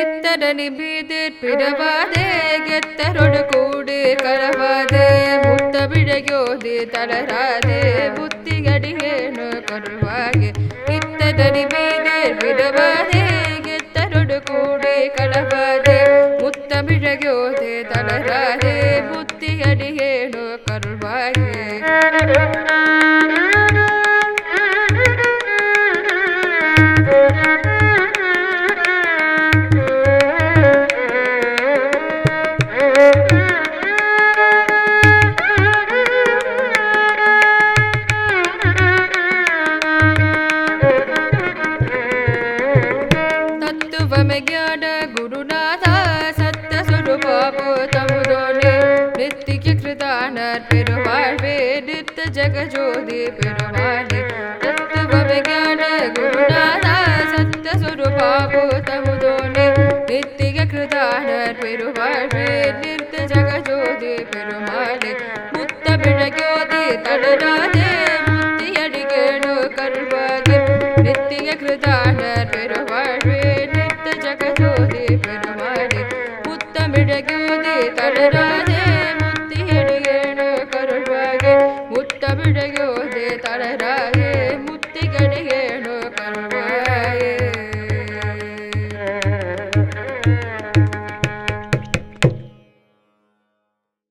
ಮಿತ್ತರನಿ ಬೀದಿರ್ ಪಿರವಾದೆ ಗೆತ್ತರೊಡು ಕೂಡಿ ಕರವಾದೆ, ಮುತ್ತ ಬಿಡಗೋದಿ ತಳರಾದೆ ಬುತ್ತಿಗಡಿ ಏನು ಕರುವಾಗೆ. ಇತ್ತದನಿ ಬೀದಿರ್ ಪಿರವಾದೆ ಗೆತ್ತರೊಡು ಕೂಡಿ ಕಳವಾದೆ ಮುತ್ತ ಬಿಡಗೋದಿ ತಳರಾದೆ ಬುತ್ತಿಗಡಿ ಏನು ಕರುವಾಗೆ. ज्ञान गुरुनाथ सत्यस्वरूपमुदोनि नित्य कृतानर्पिरुवाழ்வே नित्य जगज्योति பெருமானே தத்துவம் ज्ञान गुरुनाथ सत्यस्वरूपமுதோनि नित्य कृतानर्पिरुவாழ்வே नित्य जगज्योति பெருமானே முத்த பிழகோதி தடராதே முத்தியடிகேடு கருள்வாதி நித்திய கிருதானர் ಮುತ್ತ ಬೆಳಗ್ಯೋದಿ ತಡರಾದೆ ಮುತ್ತಿಯಡಿಗೇನು ಕರುವಾಗೆ ಮುತ್ತ ಬೆಳಗ್ಯೋದಿ ತಡರಾದೆ